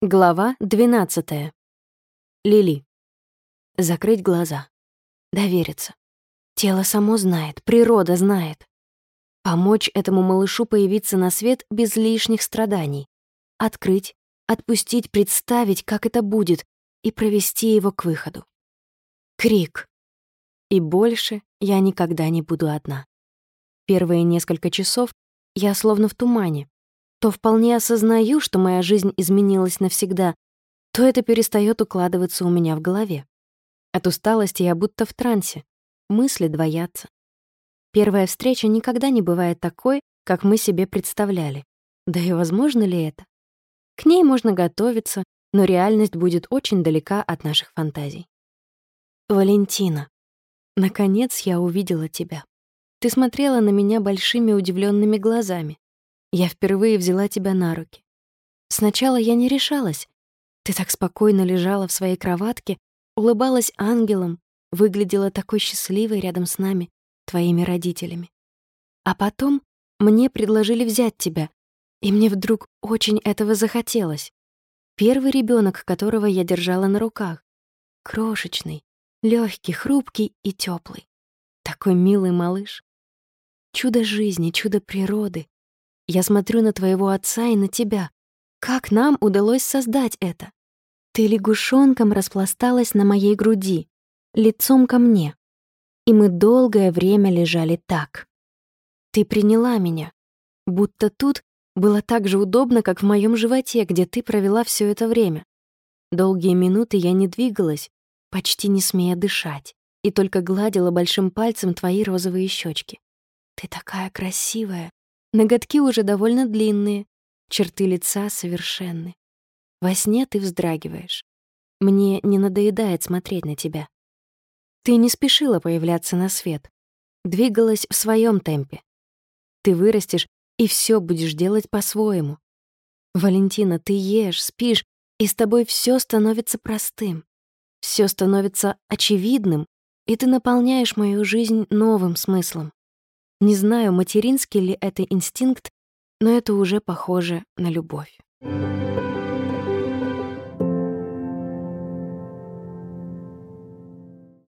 Глава 12. Лили. Закрыть глаза. Довериться. Тело само знает, природа знает. Помочь этому малышу появиться на свет без лишних страданий. Открыть, отпустить, представить, как это будет, и провести его к выходу. Крик. И больше я никогда не буду одна. Первые несколько часов я словно в тумане, то вполне осознаю, что моя жизнь изменилась навсегда, то это перестает укладываться у меня в голове. От усталости я будто в трансе, мысли двоятся. Первая встреча никогда не бывает такой, как мы себе представляли. Да и возможно ли это? К ней можно готовиться, но реальность будет очень далека от наших фантазий. Валентина, наконец я увидела тебя. Ты смотрела на меня большими удивленными глазами. Я впервые взяла тебя на руки. Сначала я не решалась. Ты так спокойно лежала в своей кроватке, улыбалась ангелом, выглядела такой счастливой рядом с нами, твоими родителями. А потом мне предложили взять тебя, и мне вдруг очень этого захотелось. Первый ребенок, которого я держала на руках. Крошечный, легкий, хрупкий и теплый. Такой милый малыш. Чудо жизни, чудо природы, я смотрю на твоего отца и на тебя. Как нам удалось создать это? Ты лягушонком распласталась на моей груди, лицом ко мне. И мы долгое время лежали так. Ты приняла меня, будто тут было так же удобно, как в моем животе, где ты провела все это время. Долгие минуты я не двигалась, почти не смея дышать, и только гладила большим пальцем твои розовые щечки. Ты такая красивая, Ноготки уже довольно длинные, черты лица совершенны. Во сне ты вздрагиваешь. Мне не надоедает смотреть на тебя. Ты не спешила появляться на свет, двигалась в своем темпе. Ты вырастешь и все будешь делать по-своему. Валентина, ты ешь, спишь, и с тобой все становится простым. Все становится очевидным, и ты наполняешь мою жизнь новым смыслом. Не знаю, материнский ли это инстинкт, но это уже похоже на любовь.